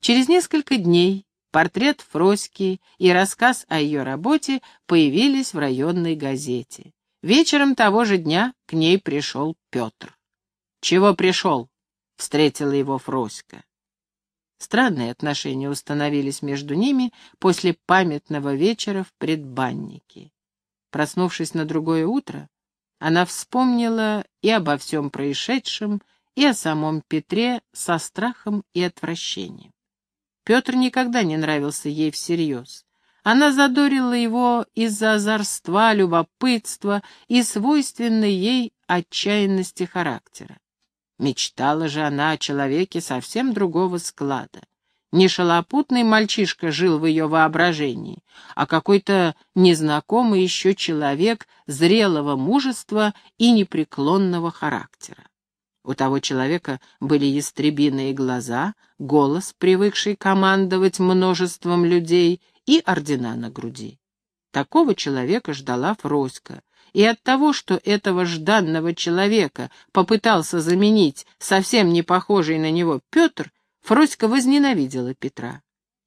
Через несколько дней портрет Фроськи и рассказ о ее работе появились в районной газете. Вечером того же дня к ней пришел Петр. «Чего пришел?» — встретила его Фроська. Странные отношения установились между ними после памятного вечера в предбаннике. Проснувшись на другое утро, она вспомнила и обо всем происшедшем, и о самом Петре со страхом и отвращением. Петр никогда не нравился ей всерьез. Она задорила его из-за озорства, любопытства и свойственной ей отчаянности характера. Мечтала же она о человеке совсем другого склада. Не шалопутный мальчишка жил в ее воображении, а какой-то незнакомый еще человек зрелого мужества и непреклонного характера. У того человека были ястребиные глаза, голос, привыкший командовать множеством людей, и ордена на груди. Такого человека ждала Фроська, и от того, что этого жданного человека попытался заменить совсем не похожий на него Петр, Фроська возненавидела Петра.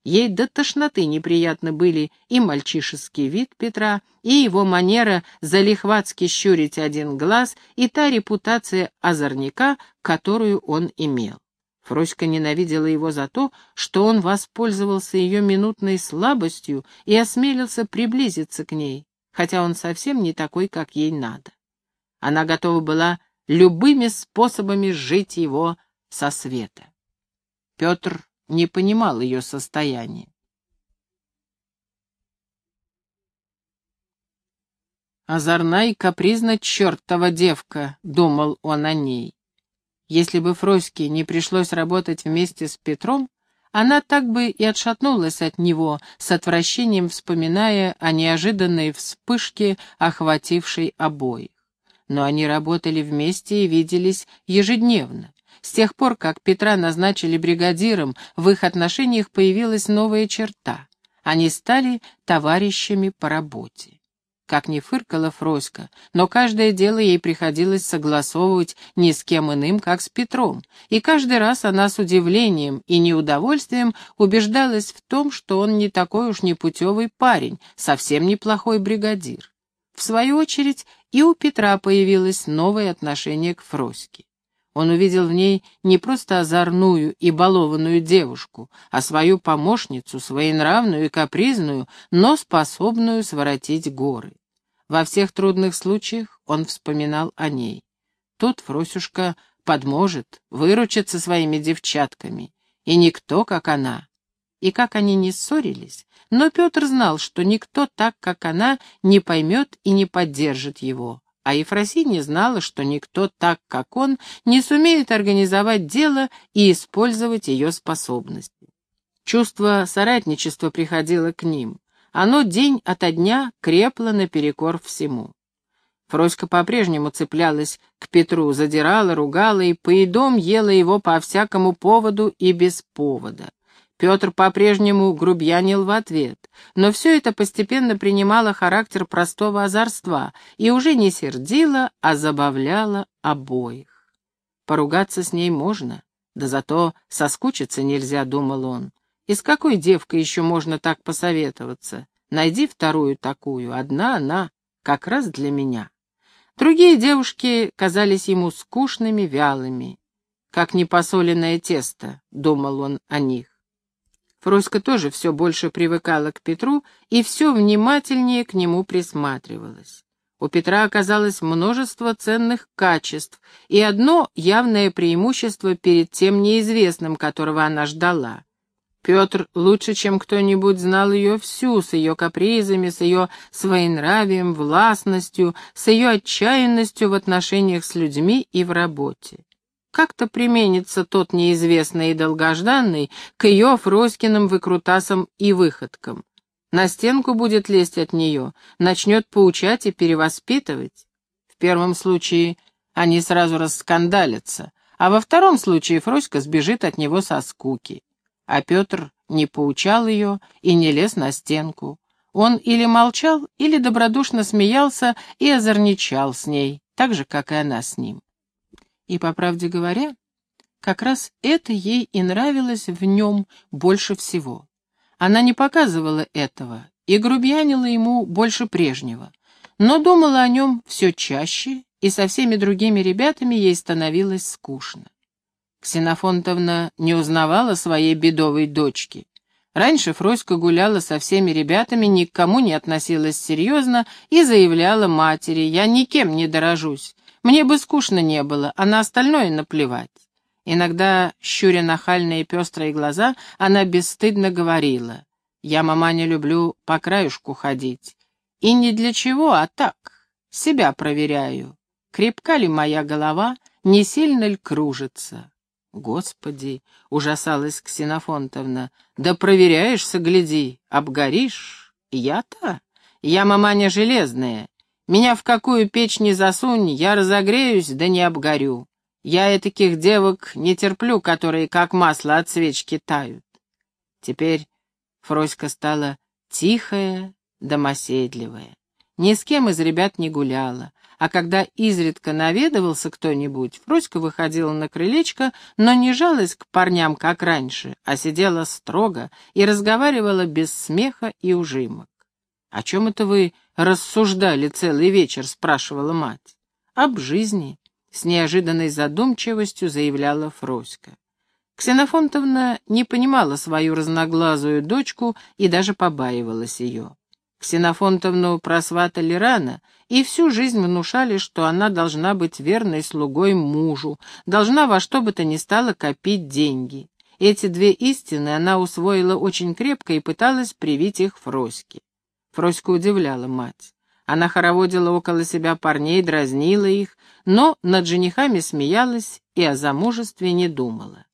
Ей до тошноты неприятны были и мальчишеский вид Петра, и его манера залихватски щурить один глаз, и та репутация озорника, которую он имел. Фроська ненавидела его за то, что он воспользовался ее минутной слабостью и осмелился приблизиться к ней, хотя он совсем не такой, как ей надо. Она готова была любыми способами сжить его со света. Петр не понимал ее состояния. «Озорна и капризна чертова девка», — думал он о ней. Если бы Фроське не пришлось работать вместе с Петром, она так бы и отшатнулась от него, с отвращением вспоминая о неожиданной вспышке, охватившей обоих. Но они работали вместе и виделись ежедневно. С тех пор, как Петра назначили бригадиром, в их отношениях появилась новая черта. Они стали товарищами по работе. Как ни фыркала Фроська, но каждое дело ей приходилось согласовывать ни с кем иным, как с Петром, и каждый раз она с удивлением и неудовольствием убеждалась в том, что он не такой уж непутевый парень, совсем неплохой бригадир. В свою очередь и у Петра появилось новое отношение к Фроське. Он увидел в ней не просто озорную и балованную девушку, а свою помощницу, своенравную и капризную, но способную своротить горы. Во всех трудных случаях он вспоминал о ней. Тут Фросюшка подможет, выручится своими девчатками, и никто, как она. И как они не ссорились, но Петр знал, что никто так, как она, не поймет и не поддержит его. А Ефросинья знала, что никто так, как он, не сумеет организовать дело и использовать ее способности. Чувство соратничества приходило к ним. Оно день ото дня крепло наперекор всему. Фроська по-прежнему цеплялась к Петру, задирала, ругала и поедом ела его по всякому поводу и без повода. Петр по-прежнему грубьянил в ответ, но все это постепенно принимало характер простого озорства и уже не сердило, а забавляло обоих. Поругаться с ней можно, да зато соскучиться нельзя, думал он. И с какой девкой еще можно так посоветоваться? Найди вторую такую, одна она, как раз для меня. Другие девушки казались ему скучными, вялыми. Как непосоленное тесто, думал он о них. Фроська тоже все больше привыкала к Петру и все внимательнее к нему присматривалась. У Петра оказалось множество ценных качеств и одно явное преимущество перед тем неизвестным, которого она ждала. Петр лучше, чем кто-нибудь знал ее всю, с ее капризами, с ее своенравием, властностью, с ее отчаянностью в отношениях с людьми и в работе. Как-то применится тот неизвестный и долгожданный к ее Фроськиным выкрутасам и выходкам. На стенку будет лезть от нее, начнет поучать и перевоспитывать. В первом случае они сразу раскандалятся, а во втором случае Фроська сбежит от него со скуки. А Петр не поучал ее и не лез на стенку. Он или молчал, или добродушно смеялся и озорничал с ней, так же, как и она с ним. И, по правде говоря, как раз это ей и нравилось в нем больше всего. Она не показывала этого и грубьянила ему больше прежнего, но думала о нем все чаще, и со всеми другими ребятами ей становилось скучно. Ксенофонтовна не узнавала своей бедовой дочки. Раньше Фроська гуляла со всеми ребятами, ни к кому не относилась серьезно и заявляла матери, «Я никем не дорожусь, мне бы скучно не было, а на остальное наплевать». Иногда, щуря нахальные пестрые глаза, она бесстыдно говорила, «Я, мама, не люблю по краюшку ходить. И не для чего, а так, себя проверяю. Крепка ли моя голова, не сильно ли кружится?» «Господи!» — ужасалась Ксенофонтовна. «Да проверяешься, гляди, обгоришь. Я-то? Я маманя железная. Меня в какую печь не засунь, я разогреюсь, да не обгорю. Я и таких девок не терплю, которые как масло от свечки тают. Теперь Фроська стала тихая, домоседливая. Ни с кем из ребят не гуляла, а когда изредка наведывался кто-нибудь, Фроська выходила на крылечко, но не жалась к парням, как раньше, а сидела строго и разговаривала без смеха и ужимок. «О чем это вы рассуждали целый вечер?» — спрашивала мать. «Об жизни», с неожиданной задумчивостью заявляла Фроська. Ксенофонтовна не понимала свою разноглазую дочку и даже побаивалась ее. Ксенофонтовну просватали рано, и всю жизнь внушали, что она должна быть верной слугой мужу, должна во что бы то ни стало копить деньги. Эти две истины она усвоила очень крепко и пыталась привить их Фроське. Фроська удивляла мать. Она хороводила около себя парней, дразнила их, но над женихами смеялась и о замужестве не думала.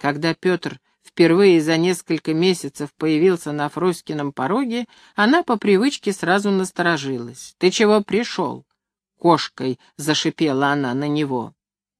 Когда Петр впервые за несколько месяцев появился на Фроськином пороге, она по привычке сразу насторожилась. «Ты чего пришел?» Кошкой зашипела она на него.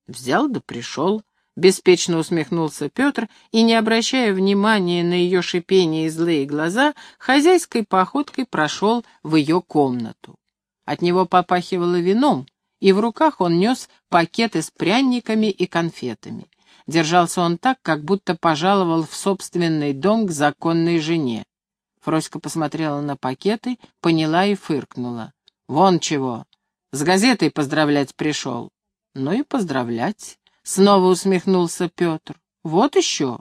«Взял да пришел», — беспечно усмехнулся Петр и, не обращая внимания на ее шипение и злые глаза, хозяйской походкой прошел в ее комнату. От него попахивало вином, и в руках он нес пакеты с пряниками и конфетами. Держался он так, как будто пожаловал в собственный дом к законной жене. Фроська посмотрела на пакеты, поняла и фыркнула. «Вон чего! С газетой поздравлять пришел!» «Ну и поздравлять!» — снова усмехнулся Петр. «Вот еще!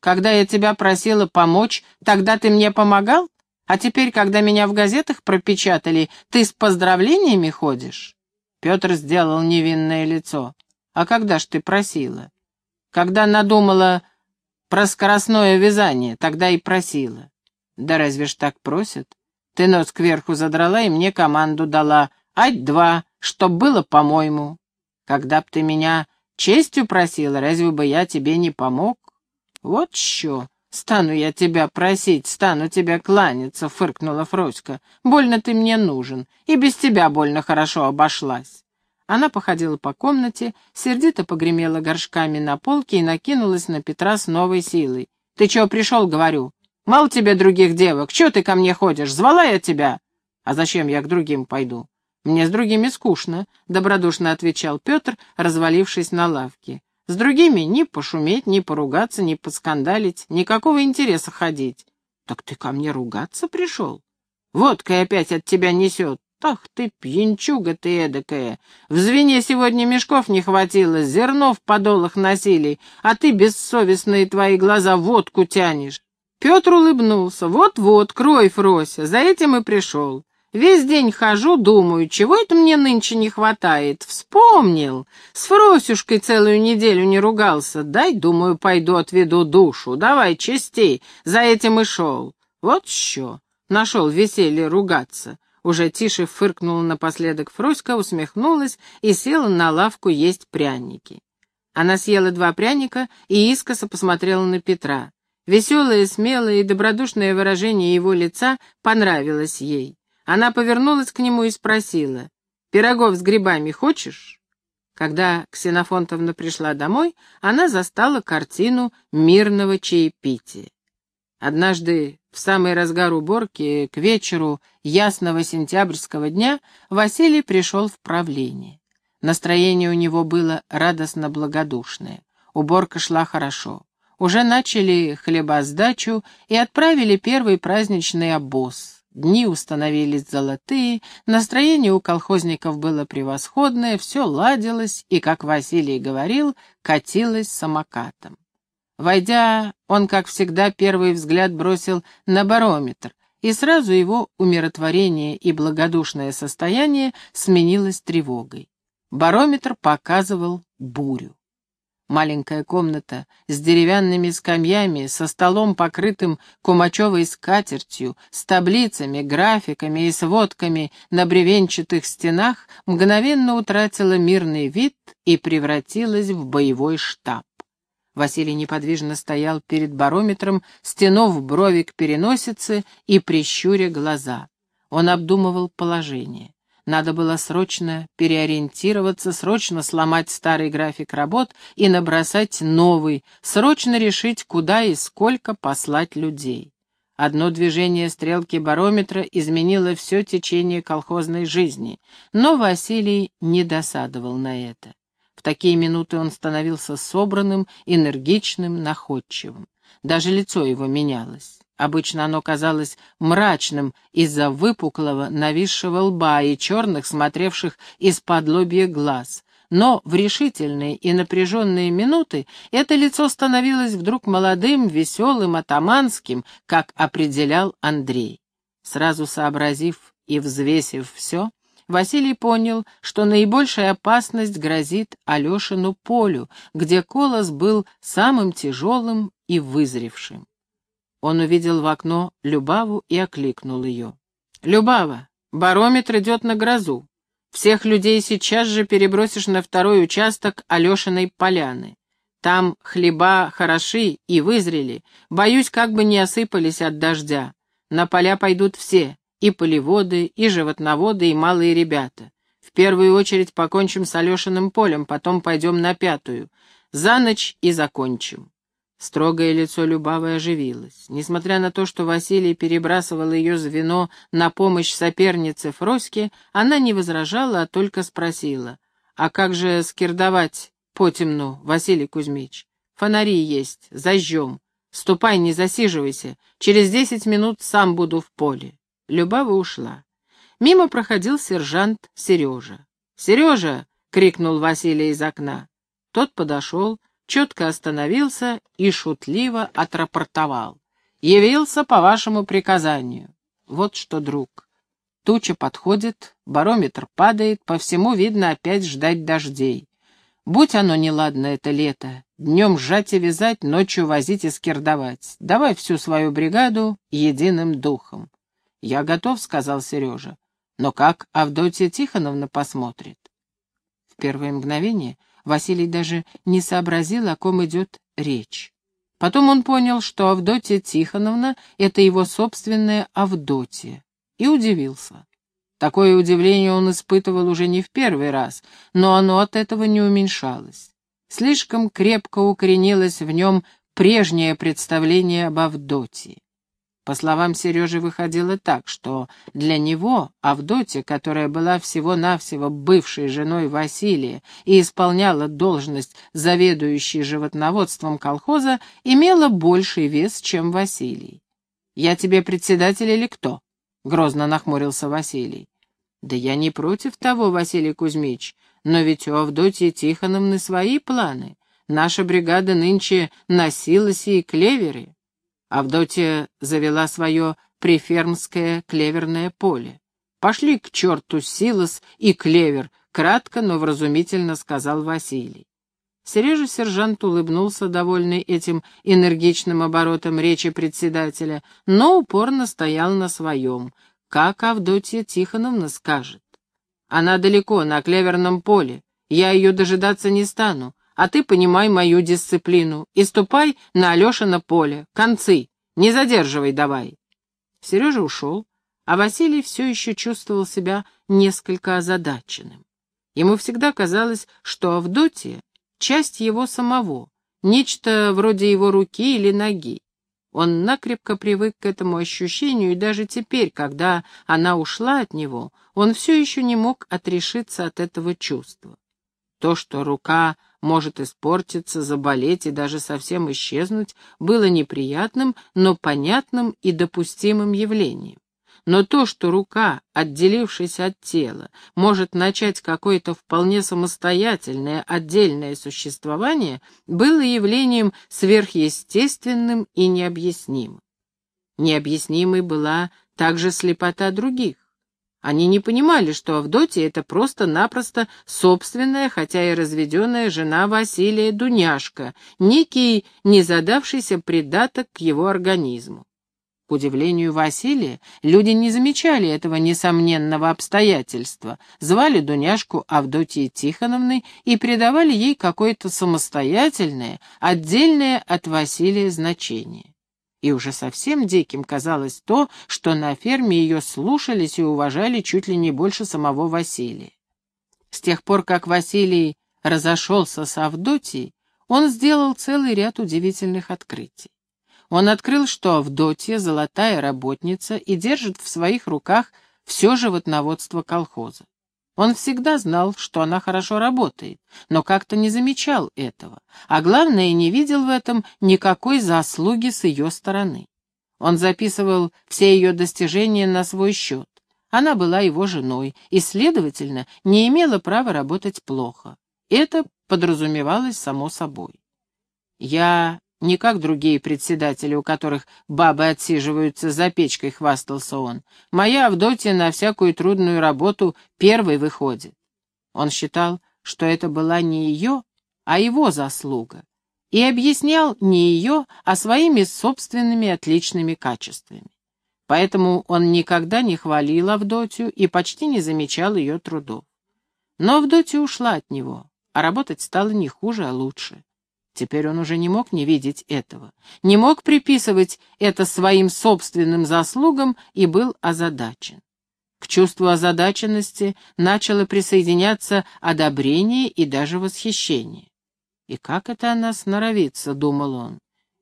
Когда я тебя просила помочь, тогда ты мне помогал? А теперь, когда меня в газетах пропечатали, ты с поздравлениями ходишь?» Петр сделал невинное лицо. «А когда ж ты просила?» «Когда надумала про скоростное вязание, тогда и просила». «Да разве ж так просят? Ты нос кверху задрала и мне команду дала. Ать-два, чтоб было по-моему. Когда б ты меня честью просила, разве бы я тебе не помог? Вот что!» «Стану я тебя просить, стану тебя кланяться», — фыркнула Фроська. «Больно ты мне нужен, и без тебя больно хорошо обошлась». Она походила по комнате, сердито погремела горшками на полке и накинулась на Петра с новой силой. «Ты чего пришел, говорю? Мало тебе других девок, чего ты ко мне ходишь? Звала я тебя?» «А зачем я к другим пойду?» «Мне с другими скучно», — добродушно отвечал Петр, развалившись на лавке. С другими ни пошуметь, ни поругаться, ни поскандалить, никакого интереса ходить. Так ты ко мне ругаться пришел? Водкой опять от тебя несет. Ах ты, пьянчуга ты эдакая! В звене сегодня мешков не хватило, зерно в подолах носили, а ты бессовестные твои глаза водку тянешь. Петр улыбнулся. Вот-вот, крой, Фрося, за этим и пришел. Весь день хожу, думаю, чего это мне нынче не хватает. Вспомнил. С Фросюшкой целую неделю не ругался. Дай, думаю, пойду отведу душу. Давай, чистей. За этим и шел. Вот что. Нашел веселье ругаться. Уже тише фыркнула напоследок Фроська, усмехнулась и села на лавку есть пряники. Она съела два пряника и искоса посмотрела на Петра. Веселое, смелое и добродушное выражение его лица понравилось ей. Она повернулась к нему и спросила, «Пирогов с грибами хочешь?» Когда Ксенофонтовна пришла домой, она застала картину мирного чаепития. Однажды, в самый разгар уборки, к вечеру ясного сентябрьского дня, Василий пришел в правление. Настроение у него было радостно-благодушное. Уборка шла хорошо. Уже начали хлебосдачу и отправили первый праздничный обоз. Дни установились золотые, настроение у колхозников было превосходное, все ладилось и, как Василий говорил, катилось самокатом. Войдя, он, как всегда, первый взгляд бросил на барометр, и сразу его умиротворение и благодушное состояние сменилось тревогой. Барометр показывал бурю. Маленькая комната с деревянными скамьями, со столом, покрытым кумачевой скатертью, с таблицами, графиками и сводками на бревенчатых стенах, мгновенно утратила мирный вид и превратилась в боевой штаб. Василий неподвижно стоял перед барометром, стянув брови к переносице и прищуря глаза. Он обдумывал положение. Надо было срочно переориентироваться, срочно сломать старый график работ и набросать новый, срочно решить, куда и сколько послать людей. Одно движение стрелки барометра изменило все течение колхозной жизни, но Василий не досадовал на это. В такие минуты он становился собранным, энергичным, находчивым. Даже лицо его менялось. Обычно оно казалось мрачным из-за выпуклого, нависшего лба и черных, смотревших из-под лобья глаз. Но в решительные и напряженные минуты это лицо становилось вдруг молодым, веселым, атаманским, как определял Андрей. Сразу сообразив и взвесив все, Василий понял, что наибольшая опасность грозит Алешину полю, где колос был самым тяжелым и вызревшим. Он увидел в окно Любаву и окликнул ее. «Любава, барометр идет на грозу. Всех людей сейчас же перебросишь на второй участок Алешиной поляны. Там хлеба хороши и вызрели, боюсь, как бы не осыпались от дождя. На поля пойдут все, и полеводы, и животноводы, и малые ребята. В первую очередь покончим с Алешиным полем, потом пойдем на пятую. За ночь и закончим. Строгое лицо Любавы оживилось. Несмотря на то, что Василий перебрасывал ее звено на помощь сопернице Фроське, она не возражала, а только спросила. «А как же скирдовать потемну, Василий Кузьмич? Фонари есть, зажжем. Ступай, не засиживайся. Через десять минут сам буду в поле». Любава ушла. Мимо проходил сержант Сережа. «Сережа!» — крикнул Василий из окна. Тот подошел, четко остановился и шутливо отрапортовал. «Явился по вашему приказанию. Вот что, друг. Туча подходит, барометр падает, по всему видно опять ждать дождей. Будь оно неладно это лето, днем сжать и вязать, ночью возить и скирдовать. Давай всю свою бригаду единым духом. «Я готов», — сказал Сережа. «Но как Авдотья Тихоновна посмотрит?» В первое мгновение Василий даже не сообразил, о ком идет речь. Потом он понял, что Авдотья Тихоновна — это его собственная Авдотья, и удивился. Такое удивление он испытывал уже не в первый раз, но оно от этого не уменьшалось. Слишком крепко укоренилось в нем прежнее представление об Авдотье. По словам Сережи, выходило так, что для него Авдотья, которая была всего-навсего бывшей женой Василия и исполняла должность заведующей животноводством колхоза, имела больший вес, чем Василий. «Я тебе председатель или кто?» — грозно нахмурился Василий. «Да я не против того, Василий Кузьмич, но ведь у Авдотьи Тихоновны свои планы. Наша бригада нынче носилась и клеверы. Авдотья завела свое префермское клеверное поле. «Пошли к черту Силос и клевер», — кратко, но вразумительно сказал Василий. Сережа сержант улыбнулся, довольный этим энергичным оборотом речи председателя, но упорно стоял на своем. Как Авдотья Тихоновна скажет? Она далеко, на клеверном поле. Я ее дожидаться не стану а ты понимай мою дисциплину и ступай на Алешино поле. Концы. Не задерживай давай. Сережа ушел, а Василий все еще чувствовал себя несколько озадаченным. Ему всегда казалось, что Авдотья — часть его самого, нечто вроде его руки или ноги. Он накрепко привык к этому ощущению, и даже теперь, когда она ушла от него, он все еще не мог отрешиться от этого чувства. То, что рука может испортиться, заболеть и даже совсем исчезнуть, было неприятным, но понятным и допустимым явлением. Но то, что рука, отделившись от тела, может начать какое-то вполне самостоятельное, отдельное существование, было явлением сверхъестественным и необъяснимым. Необъяснимой была также слепота других. Они не понимали, что Авдотья — это просто-напросто собственная, хотя и разведенная жена Василия Дуняшка, некий незадавшийся придаток к его организму. К удивлению Василия, люди не замечали этого несомненного обстоятельства, звали Дуняшку Авдотьей Тихоновной и придавали ей какое-то самостоятельное, отдельное от Василия значение. И уже совсем диким казалось то, что на ферме ее слушались и уважали чуть ли не больше самого Василия. С тех пор, как Василий разошелся с Авдотьей, он сделал целый ряд удивительных открытий. Он открыл, что Авдотья — золотая работница и держит в своих руках все животноводство колхоза. Он всегда знал, что она хорошо работает, но как-то не замечал этого, а главное, не видел в этом никакой заслуги с ее стороны. Он записывал все ее достижения на свой счет. Она была его женой и, следовательно, не имела права работать плохо. Это подразумевалось само собой. «Я не как другие председатели, у которых бабы отсиживаются за печкой, хвастался он. Моя Авдотья на всякую трудную работу первой выходит. Он считал, что это была не ее, а его заслуга, и объяснял не ее, а своими собственными отличными качествами. Поэтому он никогда не хвалил Авдотью и почти не замечал ее трудов. Но Авдотья ушла от него, а работать стало не хуже, а лучше. Теперь он уже не мог не видеть этого, не мог приписывать это своим собственным заслугам и был озадачен. К чувству озадаченности начало присоединяться одобрение и даже восхищение. «И как это она сноровится?» — думал он.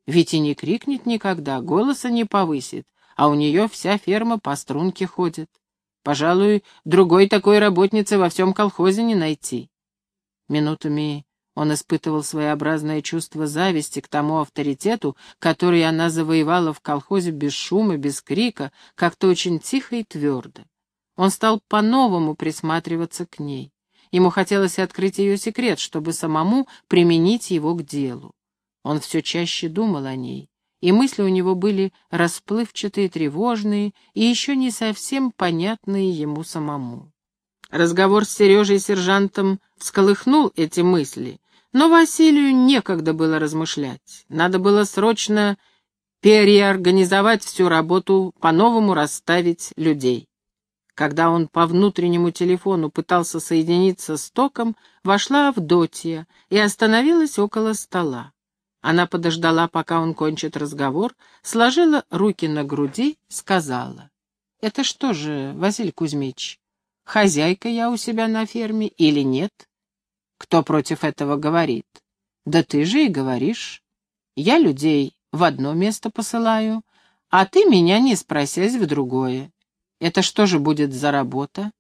«Ведь и не крикнет никогда, голоса не повысит, а у нее вся ферма по струнке ходит. Пожалуй, другой такой работницы во всем колхозе не найти». Минутами он испытывал своеобразное чувство зависти к тому авторитету, который она завоевала в колхозе без шума, без крика, как-то очень тихо и твердо. Он стал по-новому присматриваться к ней. Ему хотелось открыть ее секрет, чтобы самому применить его к делу. Он все чаще думал о ней, и мысли у него были расплывчатые, тревожные и еще не совсем понятные ему самому. Разговор с Сережей сержантом всколыхнул эти мысли, но Василию некогда было размышлять. Надо было срочно переорганизовать всю работу, по-новому расставить людей. Когда он по внутреннему телефону пытался соединиться с током, вошла Авдотья и остановилась около стола. Она подождала, пока он кончит разговор, сложила руки на груди, сказала. «Это что же, Василий Кузьмич, хозяйка я у себя на ферме или нет?» Кто против этого говорит? Да ты же и говоришь. Я людей в одно место посылаю, а ты меня, не спросясь, в другое. Это что же будет за работа?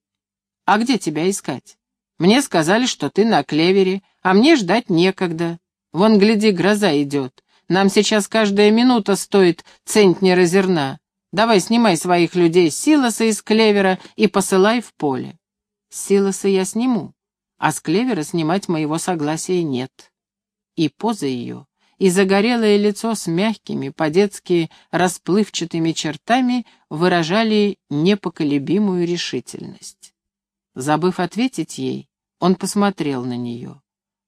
А где тебя искать? Мне сказали, что ты на клевере, а мне ждать некогда. Вон, гляди, гроза идет. Нам сейчас каждая минута стоит центнера зерна. Давай снимай своих людей с силоса из клевера и посылай в поле. Силоса я сниму, а с клевера снимать моего согласия нет. И поза ее, и загорелое лицо с мягкими, по-детски расплывчатыми чертами выражали непоколебимую решительность. Забыв ответить ей, он посмотрел на нее.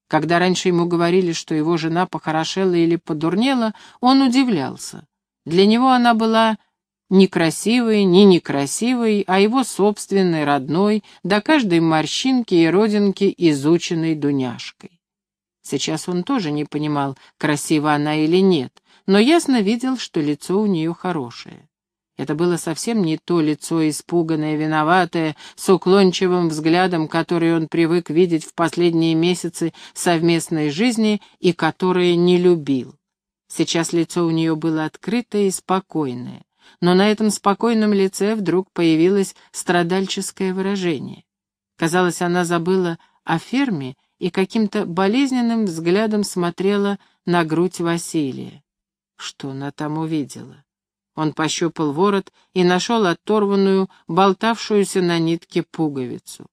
Когда раньше ему говорили, что его жена похорошела или подурнела, он удивлялся. Для него она была не красивой, не некрасивой, а его собственной, родной, до каждой морщинки и родинки, изученной Дуняшкой. Сейчас он тоже не понимал, красива она или нет, но ясно видел, что лицо у нее хорошее. Это было совсем не то лицо, испуганное, виноватое, с уклончивым взглядом, который он привык видеть в последние месяцы совместной жизни и которое не любил. Сейчас лицо у нее было открытое и спокойное но на этом спокойном лице вдруг появилось страдальческое выражение. Казалось, она забыла о ферме и каким-то болезненным взглядом смотрела на грудь Василия. Что она там увидела? Он пощупал ворот и нашел оторванную, болтавшуюся на нитке пуговицу.